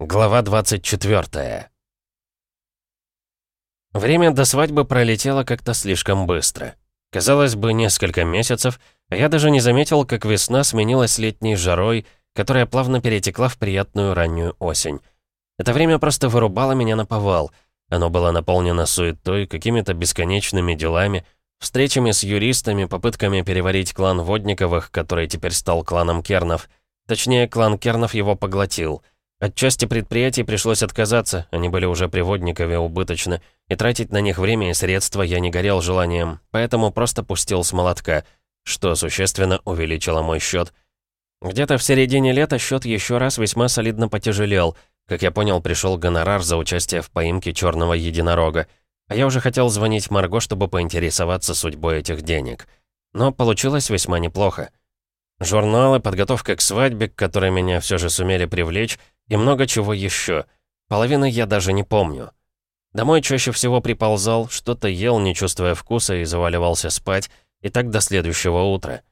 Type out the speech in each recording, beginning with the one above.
Глава 24 Время до свадьбы пролетело как-то слишком быстро. Казалось бы, несколько месяцев, а я даже не заметил, как весна сменилась летней жарой, которая плавно перетекла в приятную раннюю осень. Это время просто вырубало меня на повал. Оно было наполнено суетой, какими-то бесконечными делами, встречами с юристами, попытками переварить клан Водниковых, который теперь стал кланом Кернов. Точнее, клан Кернов его поглотил — от части предприятий пришлось отказаться, они были уже при Водникове убыточны, и тратить на них время и средства я не горел желанием, поэтому просто пустил с молотка, что существенно увеличило мой счет. Где-то в середине лета счет еще раз весьма солидно потяжелел. Как я понял, пришел гонорар за участие в поимке черного единорога. А я уже хотел звонить Марго, чтобы поинтересоваться судьбой этих денег. Но получилось весьма неплохо. Журналы, подготовка к свадьбе, к которой меня все же сумели привлечь, и много чего еще. Половины я даже не помню. Домой чаще всего приползал, что-то ел, не чувствуя вкуса, и заваливался спать, и так до следующего утра.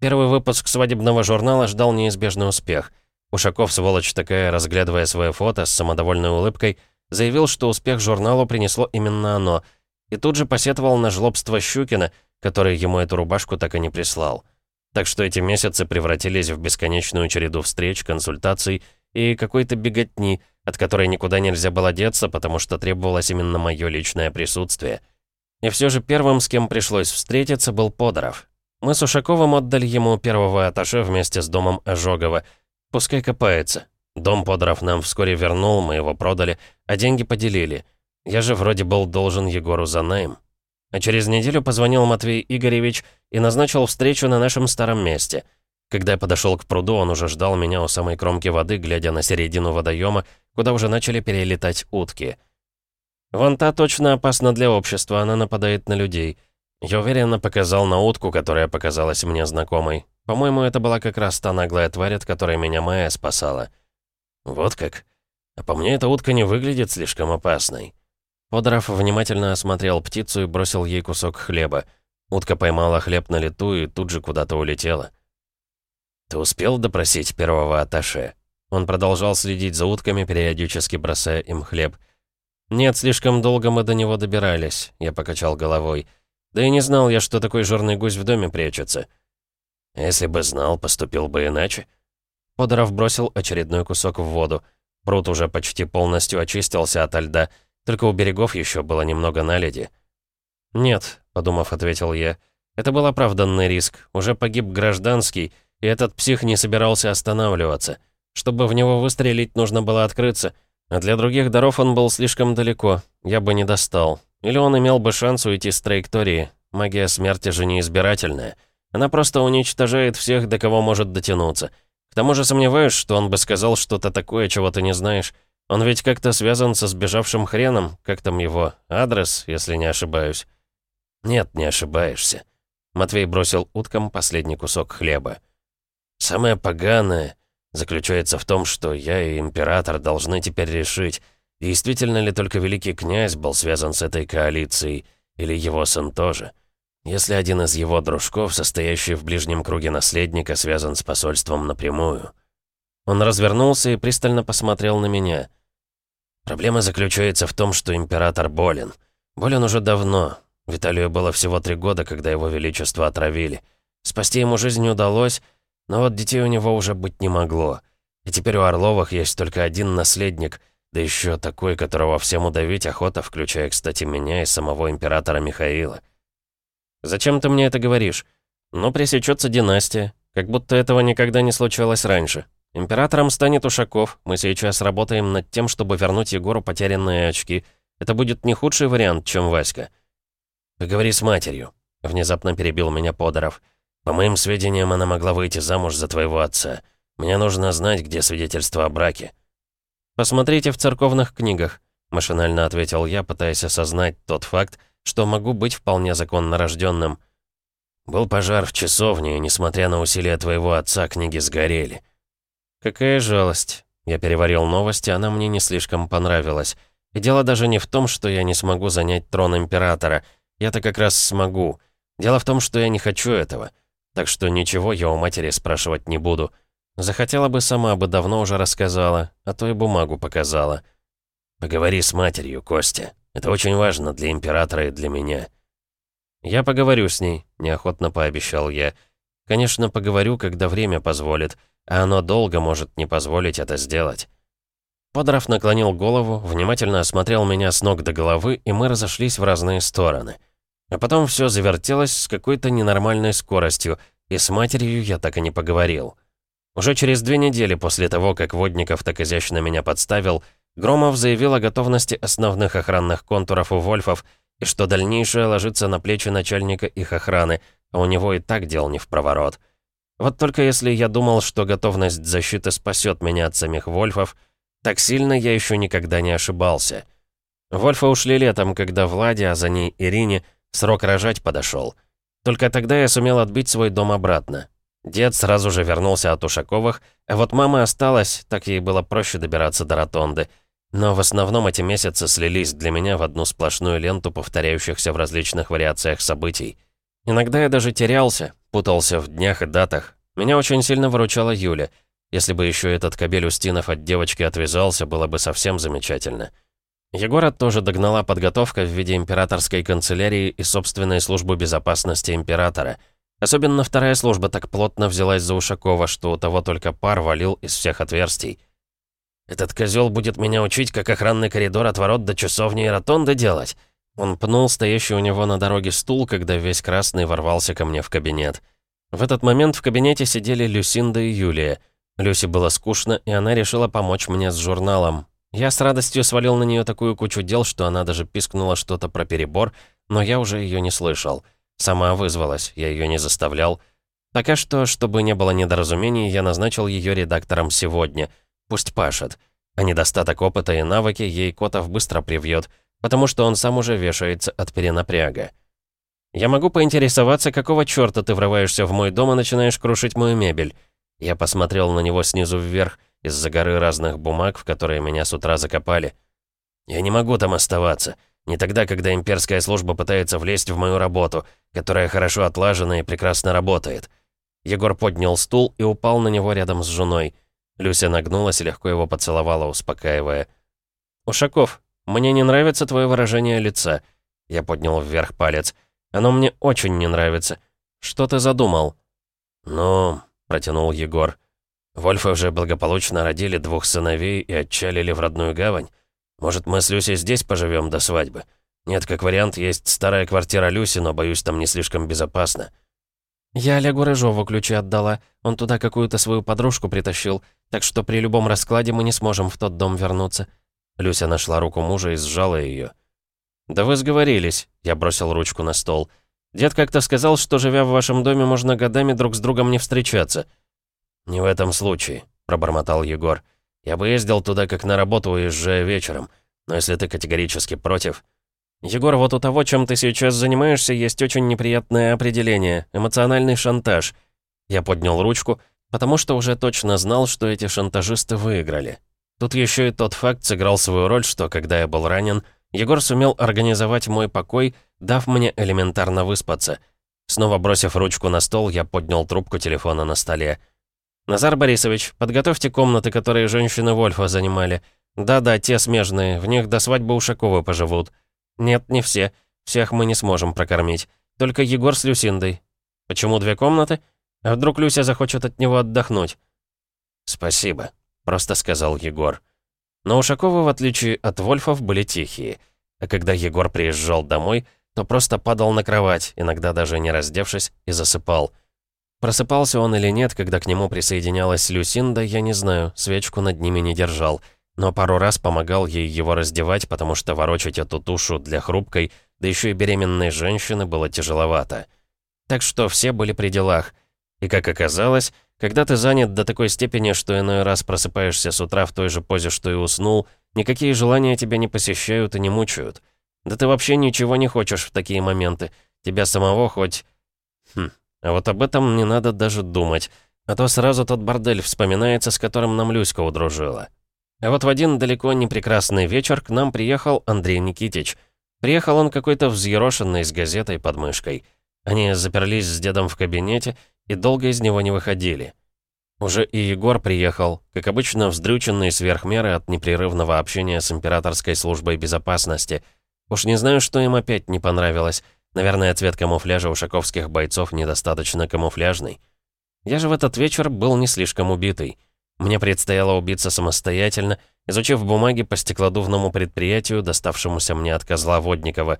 Первый выпуск свадебного журнала ждал неизбежный успех. Ушаков, сволочь такая, разглядывая свое фото с самодовольной улыбкой, заявил, что успех журналу принесло именно оно, и тут же посетовал на жлобство Щукина, который ему эту рубашку так и не прислал. Так что эти месяцы превратились в бесконечную череду встреч, консультаций и какой-то беготни, от которой никуда нельзя было деться, потому что требовалось именно мое личное присутствие. И все же первым, с кем пришлось встретиться, был Подоров. Мы с Ушаковым отдали ему первого аташе вместе с домом Ожогова. Пускай копается. Дом Подоров нам вскоре вернул, мы его продали, а деньги поделили. Я же вроде был должен Егору за найм. А через неделю позвонил Матвей Игоревич и назначил встречу на нашем старом месте. Когда я подошел к пруду, он уже ждал меня у самой кромки воды, глядя на середину водоема, куда уже начали перелетать утки. «Вон та точно опасна для общества, она нападает на людей». Я уверенно показал на утку, которая показалась мне знакомой. По-моему, это была как раз та наглая тварь, от которой меня Майя спасала. «Вот как? А по мне эта утка не выглядит слишком опасной». Подоров внимательно осмотрел птицу и бросил ей кусок хлеба. Утка поймала хлеб на лету и тут же куда-то улетела. «Ты успел допросить первого аташе?» Он продолжал следить за утками, периодически бросая им хлеб. «Нет, слишком долго мы до него добирались», — я покачал головой. «Да и не знал я, что такой жирный гусь в доме прячется». «Если бы знал, поступил бы иначе». Подоров бросил очередной кусок в воду. Пруд уже почти полностью очистился ото льда, только у берегов еще было немного наледи. «Нет», — подумав, ответил я. «Это был оправданный риск. Уже погиб гражданский, и этот псих не собирался останавливаться. Чтобы в него выстрелить, нужно было открыться. А для других даров он был слишком далеко. Я бы не достал. Или он имел бы шанс уйти с траектории. Магия смерти же неизбирательная. Она просто уничтожает всех, до кого может дотянуться. К тому же сомневаюсь, что он бы сказал что-то такое, чего ты не знаешь. Он ведь как-то связан со сбежавшим хреном, как там его, адрес, если не ошибаюсь. Нет, не ошибаешься. Матвей бросил уткам последний кусок хлеба. Самое поганое заключается в том, что я и Император должны теперь решить, действительно ли только Великий Князь был связан с этой коалицией, или его сын тоже. Если один из его дружков, состоящий в ближнем круге наследника, связан с посольством напрямую. Он развернулся и пристально посмотрел на меня. Проблема заключается в том, что император болен. Болен уже давно. Виталию было всего три года, когда его величество отравили. Спасти ему жизнь не удалось, но вот детей у него уже быть не могло. И теперь у Орловых есть только один наследник, да еще такой, которого всем удавить охота, включая, кстати, меня и самого императора Михаила. «Зачем ты мне это говоришь? Ну, пресечется династия, как будто этого никогда не случалось раньше. Императором станет Ушаков. Мы сейчас работаем над тем, чтобы вернуть Егору потерянные очки. Это будет не худший вариант, чем Васька. «Поговори с матерью», — внезапно перебил меня Подоров. «По моим сведениям, она могла выйти замуж за твоего отца. Мне нужно знать, где свидетельство о браке». «Посмотрите в церковных книгах», — машинально ответил я, пытаясь осознать тот факт, что могу быть вполне законно рожденным. «Был пожар в часовне, и, несмотря на усилия твоего отца, книги сгорели». «Какая жалость!» Я переварил новости, она мне не слишком понравилась. И дело даже не в том, что я не смогу занять трон Императора. Я-то как раз смогу. Дело в том, что я не хочу этого. Так что ничего я у матери спрашивать не буду. Захотела бы, сама бы давно уже рассказала, а то и бумагу показала. «Поговори с матерью, Костя. Это очень важно для императора и для меня». «Я поговорю с ней», — неохотно пообещал я. «Конечно, поговорю, когда время позволит, а оно долго может не позволить это сделать». Подров наклонил голову, внимательно осмотрел меня с ног до головы, и мы разошлись в разные стороны. А потом все завертелось с какой-то ненормальной скоростью, и с матерью я так и не поговорил. Уже через две недели после того, как Водников так изящно меня подставил, Громов заявил о готовности основных охранных контуров у Вольфов и что дальнейшее ложится на плечи начальника их охраны, а у него и так дел не в проворот. Вот только если я думал, что готовность защиты спасет меня от самих Вольфов, так сильно я еще никогда не ошибался. Вольфы ушли летом, когда Владе, а за ней Ирине, срок рожать подошел. Только тогда я сумел отбить свой дом обратно. Дед сразу же вернулся от Ушаковых, а вот мама осталась, так ей было проще добираться до ротонды. Но в основном эти месяцы слились для меня в одну сплошную ленту повторяющихся в различных вариациях событий. Иногда я даже терялся, путался в днях и датах. Меня очень сильно выручала Юля. Если бы еще этот кобель Устинов от девочки отвязался, было бы совсем замечательно. Егора тоже догнала подготовка в виде императорской канцелярии и собственной службы безопасности императора — Особенно вторая служба так плотно взялась за Ушакова, что у того только пар валил из всех отверстий. «Этот козел будет меня учить, как охранный коридор от ворот до часовни и ротонды делать!» Он пнул стоящий у него на дороге стул, когда весь красный ворвался ко мне в кабинет. В этот момент в кабинете сидели Люсинда и Юлия. Люси было скучно, и она решила помочь мне с журналом. Я с радостью свалил на нее такую кучу дел, что она даже пискнула что-то про перебор, но я уже ее не слышал. Сама вызвалась, я ее не заставлял. Пока что, чтобы не было недоразумений, я назначил ее редактором сегодня. Пусть пашет. А недостаток опыта и навыки ей Котов быстро привьет, потому что он сам уже вешается от перенапряга. «Я могу поинтересоваться, какого черта ты врываешься в мой дом и начинаешь крушить мою мебель?» Я посмотрел на него снизу вверх, из-за горы разных бумаг, в которые меня с утра закопали. «Я не могу там оставаться. Не тогда, когда имперская служба пытается влезть в мою работу, которая хорошо отлажена и прекрасно работает. Егор поднял стул и упал на него рядом с женой. Люся нагнулась и легко его поцеловала, успокаивая. «Ушаков, мне не нравится твое выражение лица». Я поднял вверх палец. «Оно мне очень не нравится. Что ты задумал?» «Ну...» — протянул Егор. «Вольфы уже благополучно родили двух сыновей и отчалили в родную гавань. Может, мы с Люсей здесь поживем до свадьбы? Нет, как вариант, есть старая квартира Люси, но, боюсь, там не слишком безопасно». «Я Олегу Рыжову ключи отдала. Он туда какую-то свою подружку притащил, так что при любом раскладе мы не сможем в тот дом вернуться». Люся нашла руку мужа и сжала ее. «Да вы сговорились», — я бросил ручку на стол. «Дед как-то сказал, что, живя в вашем доме, можно годами друг с другом не встречаться». «Не в этом случае», — пробормотал Егор. Я бы ездил туда как на работу, уезжая вечером. Но если ты категорически против... Егор, вот у того, чем ты сейчас занимаешься, есть очень неприятное определение. Эмоциональный шантаж. Я поднял ручку, потому что уже точно знал, что эти шантажисты выиграли. Тут еще и тот факт сыграл свою роль, что, когда я был ранен, Егор сумел организовать мой покой, дав мне элементарно выспаться. Снова бросив ручку на стол, я поднял трубку телефона на столе. «Назар Борисович, подготовьте комнаты, которые женщины Вольфа занимали. Да-да, те смежные, в них до свадьбы Ушаковы поживут. Нет, не все. Всех мы не сможем прокормить. Только Егор с Люсиндой. Почему две комнаты? А вдруг Люся захочет от него отдохнуть?» «Спасибо», — просто сказал Егор. Но Ушаковы, в отличие от Вольфов, были тихие. А когда Егор приезжал домой, то просто падал на кровать, иногда даже не раздевшись, и засыпал — Просыпался он или нет, когда к нему присоединялась Люсинда, я не знаю, свечку над ними не держал. Но пару раз помогал ей его раздевать, потому что ворочать эту тушу для хрупкой, да еще и беременной женщины было тяжеловато. Так что все были при делах. И как оказалось, когда ты занят до такой степени, что иной раз просыпаешься с утра в той же позе, что и уснул, никакие желания тебя не посещают и не мучают. Да ты вообще ничего не хочешь в такие моменты. Тебя самого хоть... А вот об этом не надо даже думать, а то сразу тот бордель вспоминается, с которым нам Люська удружила. А вот в один далеко не прекрасный вечер к нам приехал Андрей Никитич. Приехал он какой-то взъерошенный с газетой под мышкой. Они заперлись с дедом в кабинете и долго из него не выходили. Уже и Егор приехал, как обычно, вздрюченный сверх меры от непрерывного общения с императорской службой безопасности. Уж не знаю, что им опять не понравилось. Наверное, цвет камуфляжа у шаковских бойцов недостаточно камуфляжный. Я же в этот вечер был не слишком убитый. Мне предстояло убиться самостоятельно, изучив бумаги по стеклодувному предприятию, доставшемуся мне от козла Водникова.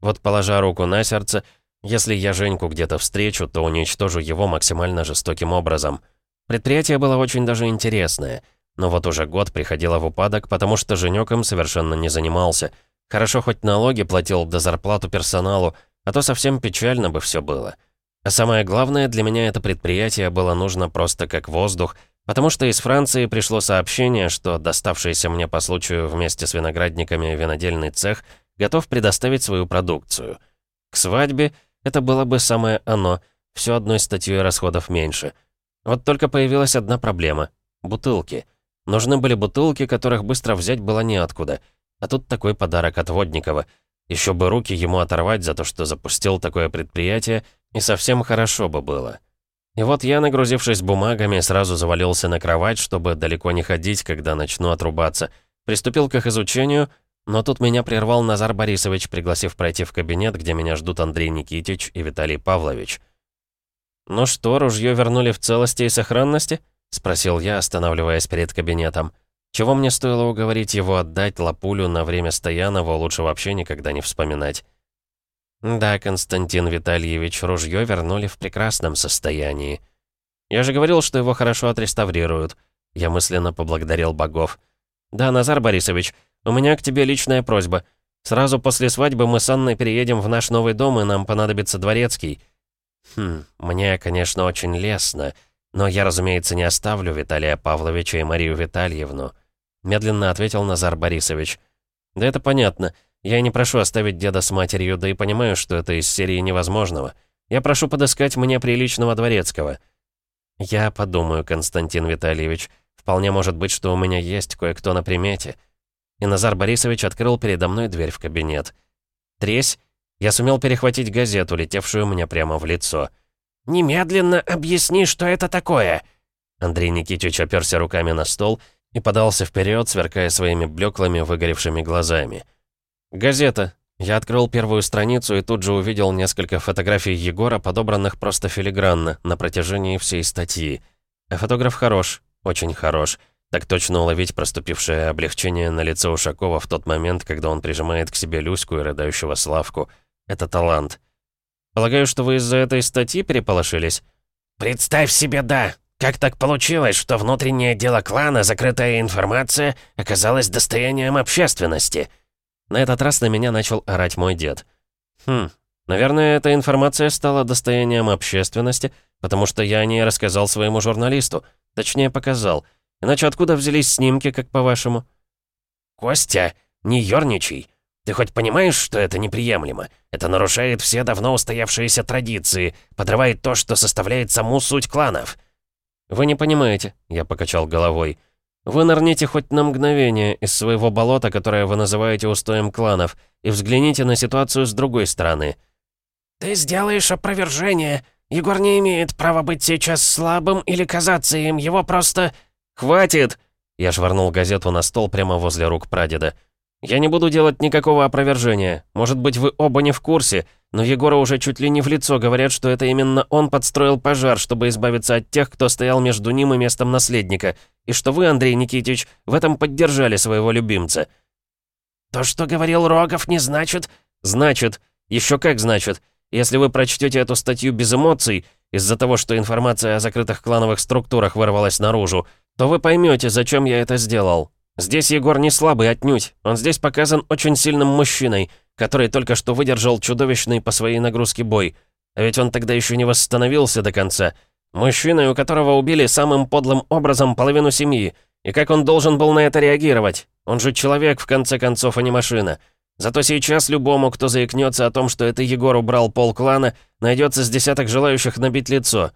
Вот положа руку на сердце, если я Женьку где-то встречу, то уничтожу его максимально жестоким образом. Предприятие было очень даже интересное, но вот уже год приходило в упадок, потому что Женёк им совершенно не занимался. Хорошо хоть налоги платил до зарплату персоналу, а то совсем печально бы все было. А самое главное, для меня это предприятие было нужно просто как воздух, потому что из Франции пришло сообщение, что доставшийся мне по случаю вместе с виноградниками винодельный цех готов предоставить свою продукцию. К свадьбе это было бы самое оно, все одной статьей расходов меньше. Вот только появилась одна проблема — бутылки. Нужны были бутылки, которых быстро взять было неоткуда. А тут такой подарок от Водникова. Еще бы руки ему оторвать за то, что запустил такое предприятие, и совсем хорошо бы было. И вот я, нагрузившись бумагами, сразу завалился на кровать, чтобы далеко не ходить, когда начну отрубаться. Приступил к их изучению, но тут меня прервал Назар Борисович, пригласив пройти в кабинет, где меня ждут Андрей Никитич и Виталий Павлович. «Ну что, ружье вернули в целости и сохранности?» — спросил я, останавливаясь перед кабинетом. Чего мне стоило уговорить его отдать Лапулю на время Стоянова, лучше вообще никогда не вспоминать. Да, Константин Витальевич, ружье вернули в прекрасном состоянии. Я же говорил, что его хорошо отреставрируют. Я мысленно поблагодарил богов. Да, Назар Борисович, у меня к тебе личная просьба. Сразу после свадьбы мы с Анной переедем в наш новый дом, и нам понадобится дворецкий. Хм, мне, конечно, очень лестно, но я, разумеется, не оставлю Виталия Павловича и Марию Витальевну. Медленно ответил Назар Борисович. Да это понятно. Я не прошу оставить деда с матерью, да и понимаю, что это из серии невозможного. Я прошу подыскать мне приличного дворецкого». «Я подумаю, Константин Витальевич. Вполне может быть, что у меня есть кое-кто на примете». И Назар Борисович открыл передо мной дверь в кабинет. «Тресь?» Я сумел перехватить газету, летевшую мне прямо в лицо. «Немедленно объясни, что это такое!» Андрей Никитич оперся руками на стол и подался вперед, сверкая своими блеклыми, выгоревшими глазами. «Газета». Я открыл первую страницу и тут же увидел несколько фотографий Егора, подобранных просто филигранно, на протяжении всей статьи. А фотограф хорош, очень хорош. Так точно уловить проступившее облегчение на лице Ушакова в тот момент, когда он прижимает к себе Люську и рыдающего Славку. Это талант. Полагаю, что вы из-за этой статьи переполошились? «Представь себе, да. Как так получилось, что внутреннее дело клана, закрытая информация, оказалась достоянием общественности?» На этот раз на меня начал орать мой дед. Хм, наверное, эта информация стала достоянием общественности, потому что я о ней рассказал своему журналисту. Точнее, показал. Иначе откуда взялись снимки, как по-вашему? «Костя, не ёрничай. Ты хоть понимаешь, что это неприемлемо? Это нарушает все давно устоявшиеся традиции, подрывает то, что составляет саму суть кланов». «Вы не понимаете», — я покачал головой. Вы нырните хоть на мгновение из своего болота, которое вы называете устоем кланов, и взгляните на ситуацию с другой стороны. «Ты сделаешь опровержение. Егор не имеет права быть сейчас слабым или казаться им, его просто...» «Хватит!» Я швырнул газету на стол прямо возле рук прадеда. «Я не буду делать никакого опровержения. Может быть, вы оба не в курсе, но Егора уже чуть ли не в лицо говорят, что это именно он подстроил пожар, чтобы избавиться от тех, кто стоял между ним и местом наследника, и что вы, Андрей Никитич, в этом поддержали своего любимца». «То, что говорил Рогов, не значит...» «Значит. Еще как значит. Если вы прочтете эту статью без эмоций, из-за того, что информация о закрытых клановых структурах вырвалась наружу, то вы поймете, зачем я это сделал. Здесь Егор не слабый отнюдь. Он здесь показан очень сильным мужчиной, который только что выдержал чудовищный по своей нагрузке бой. А ведь он тогда еще не восстановился до конца. Мужчиной, у которого убили самым подлым образом половину семьи. И как он должен был на это реагировать? Он же человек, в конце концов, а не машина. Зато сейчас любому, кто заикнется о том, что это Егор убрал пол клана, найдется с десяток желающих набить лицо.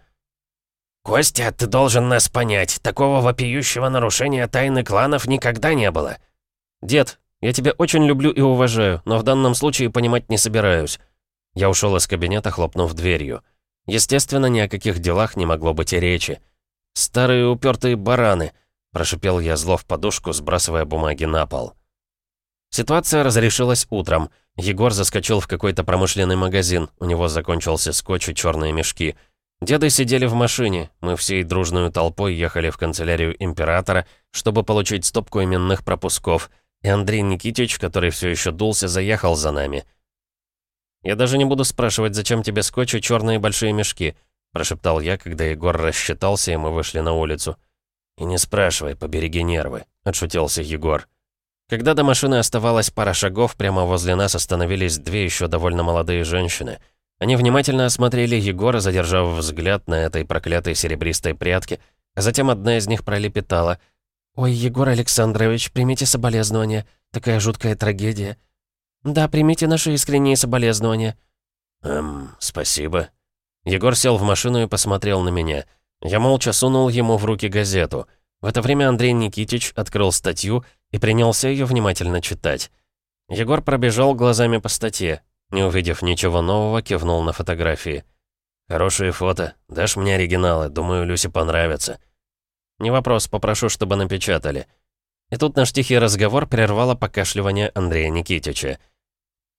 «Костя, ты должен нас понять. Такого вопиющего нарушения тайны кланов никогда не было». «Дед, я тебя очень люблю и уважаю, но в данном случае понимать не собираюсь». Я ушел из кабинета, хлопнув дверью. Естественно, ни о каких делах не могло быть и речи. Старые упертые бараны!» — прошипел я зло в подушку, сбрасывая бумаги на пол. Ситуация разрешилась утром. Егор заскочил в какой-то промышленный магазин, у него закончился скотч и черные мешки. Деды сидели в машине, мы всей дружной толпой ехали в канцелярию императора, чтобы получить стопку именных пропусков, и Андрей Никитич, который все еще дулся, заехал за нами. «Я даже не буду спрашивать, зачем тебе скотч и черные большие мешки», прошептал я, когда Егор рассчитался, и мы вышли на улицу. «И не спрашивай, побереги нервы», — отшутился Егор. Когда до машины оставалось пара шагов, прямо возле нас остановились две еще довольно молодые женщины. Они внимательно осмотрели Егора, задержав взгляд на этой проклятой серебристой прядке, а затем одна из них пролепетала. «Ой, Егор Александрович, примите соболезнования. Такая жуткая трагедия». «Да, примите наши искренние соболезнования». «Эм, спасибо». Егор сел в машину и посмотрел на меня. Я молча сунул ему в руки газету. В это время Андрей Никитич открыл статью и принялся ее внимательно читать. Егор пробежал глазами по статье. Не увидев ничего нового, кивнул на фотографии. «Хорошие фото. Дашь мне оригиналы. Думаю, Люсе понравится». «Не вопрос, попрошу, чтобы напечатали». И тут наш тихий разговор прервало покашливание Андрея Никитича.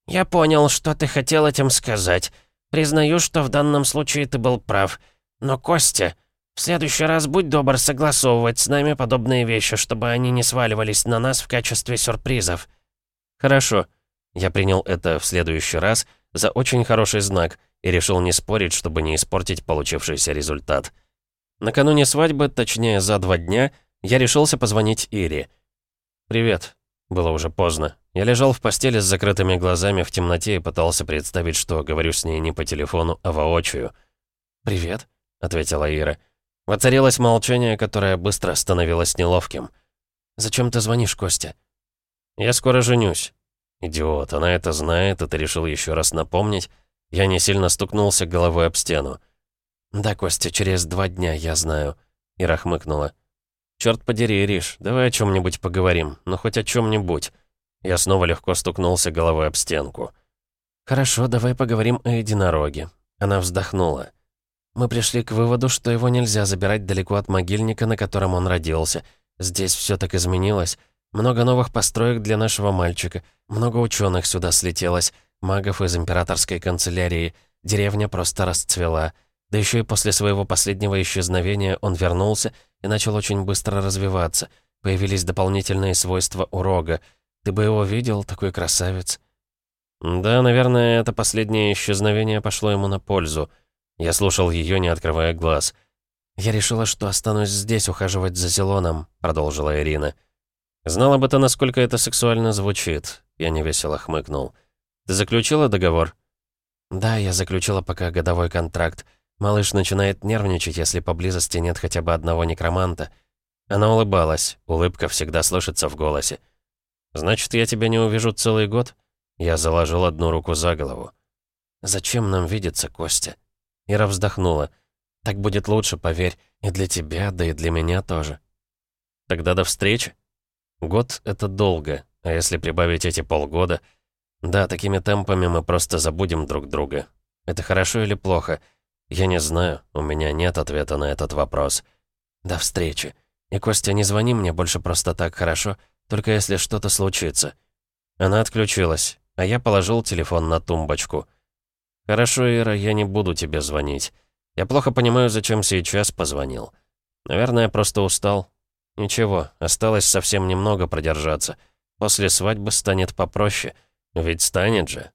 «Я понял, что ты хотел этим сказать. Признаю, что в данном случае ты был прав. Но, Костя, в следующий раз будь добр согласовывать с нами подобные вещи, чтобы они не сваливались на нас в качестве сюрпризов». «Хорошо». Я принял это в следующий раз за очень хороший знак и решил не спорить, чтобы не испортить получившийся результат. Накануне свадьбы, точнее за два дня, я решился позвонить Ире. «Привет». Было уже поздно. Я лежал в постели с закрытыми глазами в темноте и пытался представить, что говорю с ней не по телефону, а воочию. «Привет», — ответила Ира. Воцарилось молчание, которое быстро становилось неловким. «Зачем ты звонишь, Костя?» «Я скоро женюсь». «Идиот, она это знает, ты решил еще раз напомнить?» Я не сильно стукнулся головой об стену. «Да, Костя, через два дня, я знаю». Ира хмыкнула. «Чёрт подери, Ириш, давай о чем-нибудь поговорим, ну хоть о чем-нибудь». Я снова легко стукнулся головой об стенку. «Хорошо, давай поговорим о единороге». Она вздохнула. Мы пришли к выводу, что его нельзя забирать далеко от могильника, на котором он родился. Здесь все так изменилось. Много новых построек для нашего мальчика. Много ученых сюда слетелось. Магов из императорской канцелярии. Деревня просто расцвела. Да еще и после своего последнего исчезновения он вернулся и начал очень быстро развиваться. Появились дополнительные свойства у. Ты бы его видел, такой красавец. Да, наверное, это последнее исчезновение пошло ему на пользу. Я слушал ее, не открывая глаз. «Я решила, что останусь здесь ухаживать за Зелоном», — продолжила Ирина. «Знала бы ты, насколько это сексуально звучит», — я невесело хмыкнул. «Ты заключила договор?» «Да, я заключила пока годовой контракт. Малыш начинает нервничать, если поблизости нет хотя бы одного некроманта». Она улыбалась, улыбка всегда слышится в голосе. «Значит, я тебя не увижу целый год?» Я заложил одну руку за голову. «Зачем нам видеться, Костя?» Ира вздохнула. «Так будет лучше, поверь. И для тебя, да и для меня тоже». «Тогда до встречи?» «Год — это долго, а если прибавить эти полгода...» «Да, такими темпами мы просто забудем друг друга. Это хорошо или плохо? Я не знаю, у меня нет ответа на этот вопрос. До встречи. И, Костя, не звони мне больше просто так, хорошо? Только если что-то случится». Она отключилась, а я положил телефон на тумбочку. «Хорошо, Ира, я не буду тебе звонить. Я плохо понимаю, зачем сейчас позвонил. Наверное, просто устал. Ничего, осталось совсем немного продержаться. После свадьбы станет попроще. Ведь станет же».